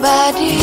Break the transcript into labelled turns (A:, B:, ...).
A: body